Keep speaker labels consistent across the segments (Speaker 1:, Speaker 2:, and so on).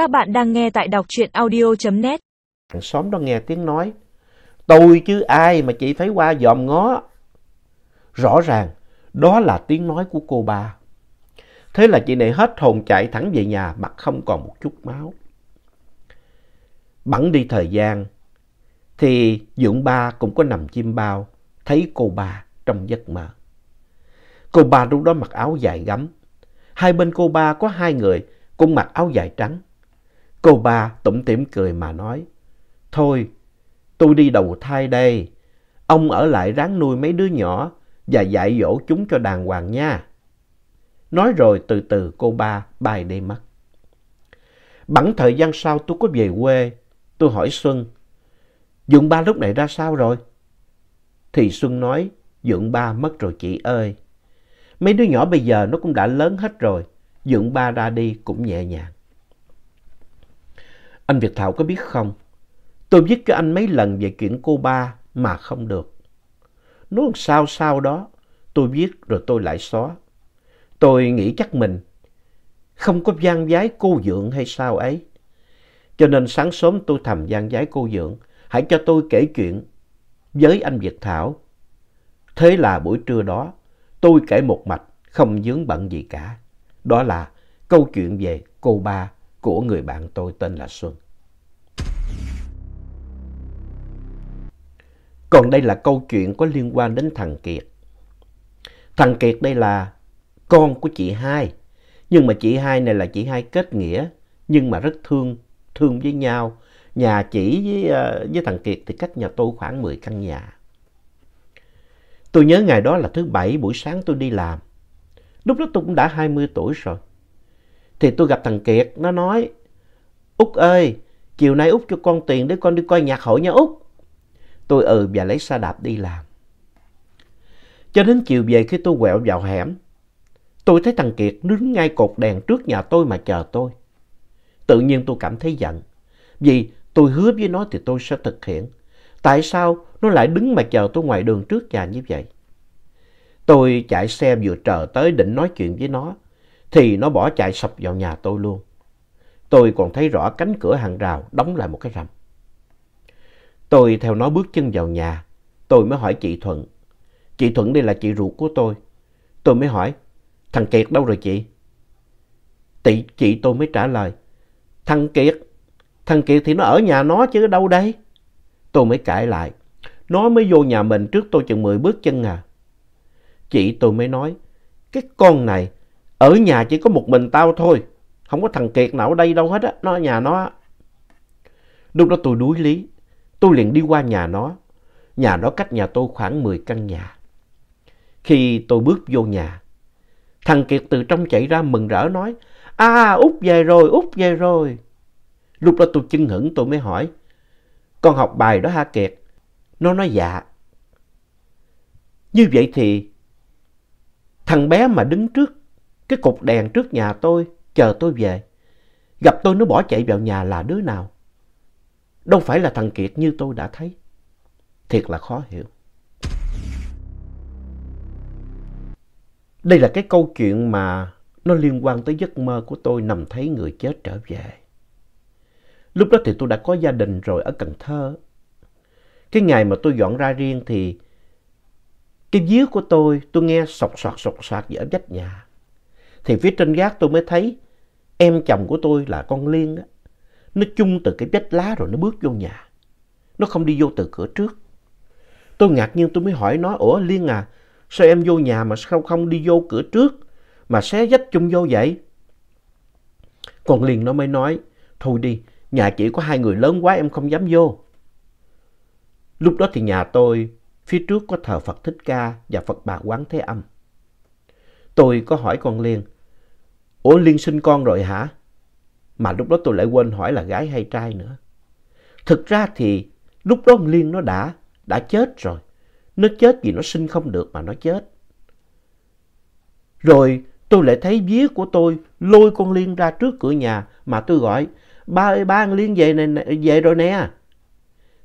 Speaker 1: Các bạn đang nghe tại đọc truyện audio.net.
Speaker 2: Xóm đó nghe tiếng nói, tôi chứ ai mà chị phải qua dòm ngó. Rõ ràng, đó là tiếng nói của cô ba. Thế là chị này hết hồn chạy thẳng về nhà mặt không còn một chút máu. Bẵng đi thời gian, thì Dượng ba cũng có nằm chim bao, thấy cô ba trong giấc mơ. Cô ba lúc đó mặc áo dài gấm. Hai bên cô ba có hai người cũng mặc áo dài trắng. Cô ba tủm tỉm cười mà nói, Thôi, tôi đi đầu thai đây. Ông ở lại ráng nuôi mấy đứa nhỏ và dạy dỗ chúng cho đàng hoàng nha. Nói rồi từ từ cô ba bay đi mất. Bẵng thời gian sau tôi có về quê, tôi hỏi Xuân, Dượng ba lúc này ra sao rồi? Thì Xuân nói, Dượng ba mất rồi chị ơi. Mấy đứa nhỏ bây giờ nó cũng đã lớn hết rồi, Dượng ba ra đi cũng nhẹ nhàng. Anh Việt Thảo có biết không? Tôi viết cho anh mấy lần về chuyện cô ba mà không được. Nó sao sao đó, tôi viết rồi tôi lại xóa. Tôi nghĩ chắc mình không có gian giái cô Dượng hay sao ấy. Cho nên sáng sớm tôi thầm gian giái cô Dượng, hãy cho tôi kể chuyện với anh Việt Thảo. Thế là buổi trưa đó, tôi kể một mạch, không dướng bận gì cả. Đó là câu chuyện về cô ba của người bạn tôi tên là Xuân. Còn đây là câu chuyện có liên quan đến thằng Kiệt. Thằng Kiệt đây là con của chị hai. Nhưng mà chị hai này là chị hai kết nghĩa, nhưng mà rất thương, thương với nhau. Nhà chị với, ờ, với thằng Kiệt thì cách nhà tôi khoảng 10 căn nhà. Tôi nhớ ngày đó là thứ bảy buổi sáng tôi đi làm. Lúc đó tôi cũng đã 20 tuổi rồi. Thì tôi gặp thằng Kiệt, nó nói, Út ơi, chiều nay Út cho con tiền để con đi coi nhạc hội nha Út. Tôi ừ và lấy xe đạp đi làm. Cho đến chiều về khi tôi quẹo vào hẻm, tôi thấy thằng Kiệt đứng ngay cột đèn trước nhà tôi mà chờ tôi. Tự nhiên tôi cảm thấy giận, vì tôi hứa với nó thì tôi sẽ thực hiện. Tại sao nó lại đứng mà chờ tôi ngoài đường trước nhà như vậy? Tôi chạy xe vừa chờ tới định nói chuyện với nó, thì nó bỏ chạy sập vào nhà tôi luôn. Tôi còn thấy rõ cánh cửa hàng rào đóng lại một cái rầm. Tôi theo nó bước chân vào nhà, tôi mới hỏi chị Thuận. Chị Thuận đây là chị ruột của tôi. Tôi mới hỏi, thằng Kiệt đâu rồi chị? Tị chị tôi mới trả lời, thằng Kiệt, thằng Kiệt thì nó ở nhà nó chứ đâu đây? Tôi mới cãi lại, nó mới vô nhà mình trước tôi chừng 10 bước chân à. Chị tôi mới nói, cái con này, ở nhà chỉ có một mình tao thôi, không có thằng Kiệt nào ở đây đâu hết á, nó ở nhà nó. Lúc đó tôi đuối lý, tôi liền đi qua nhà nó. Nhà nó cách nhà tôi khoảng 10 căn nhà. Khi tôi bước vô nhà, thằng Kiệt từ trong chạy ra mừng rỡ nói, À, Út về rồi, Út về rồi. Lúc đó tôi chưng hửng tôi mới hỏi, con học bài đó hả Kiệt? Nó nói dạ. Như vậy thì thằng bé mà đứng trước cái cục đèn trước nhà tôi chờ tôi về. Gặp tôi nó bỏ chạy vào nhà là đứa nào? Đâu phải là thằng Kiệt như tôi đã thấy. Thiệt là khó hiểu. Đây là cái câu chuyện mà nó liên quan tới giấc mơ của tôi nằm thấy người chết trở về. Lúc đó thì tôi đã có gia đình rồi ở Cần Thơ. Cái ngày mà tôi dọn ra riêng thì cái vía của tôi, tôi nghe sọc soạt sọc soạt ở vách nhà. Thì phía trên gác tôi mới thấy em chồng của tôi là con Liên á. Nó chung từ cái vách lá rồi nó bước vô nhà. Nó không đi vô từ cửa trước. Tôi ngạc nhiên tôi mới hỏi nó, Ủa Liên à, sao em vô nhà mà sao không đi vô cửa trước mà xé vách chung vô vậy? Con Liên nó mới nói, thôi đi, nhà chỉ có hai người lớn quá em không dám vô. Lúc đó thì nhà tôi phía trước có thờ Phật Thích Ca và Phật Bà Quán Thế Âm. Tôi có hỏi con Liên, Ủa Liên sinh con rồi hả? Mà lúc đó tôi lại quên hỏi là gái hay trai nữa. Thực ra thì lúc đó Liên nó đã, đã chết rồi. Nó chết vì nó sinh không được mà nó chết. Rồi tôi lại thấy vía của tôi lôi con Liên ra trước cửa nhà mà tôi gọi Ba ơi ba con Liên về, này, về rồi nè.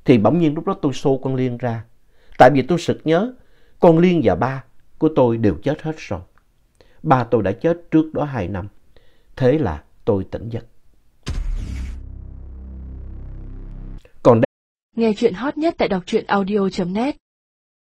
Speaker 2: Thì bỗng nhiên lúc đó tôi xô con Liên ra. Tại vì tôi sực nhớ con Liên và ba của tôi đều chết hết rồi. Ba tôi đã chết trước đó hai năm. Thế là tôi tỉnh giấc. Còn đây...
Speaker 3: Nghe chuyện hot nhất tại đọc truyện audio.net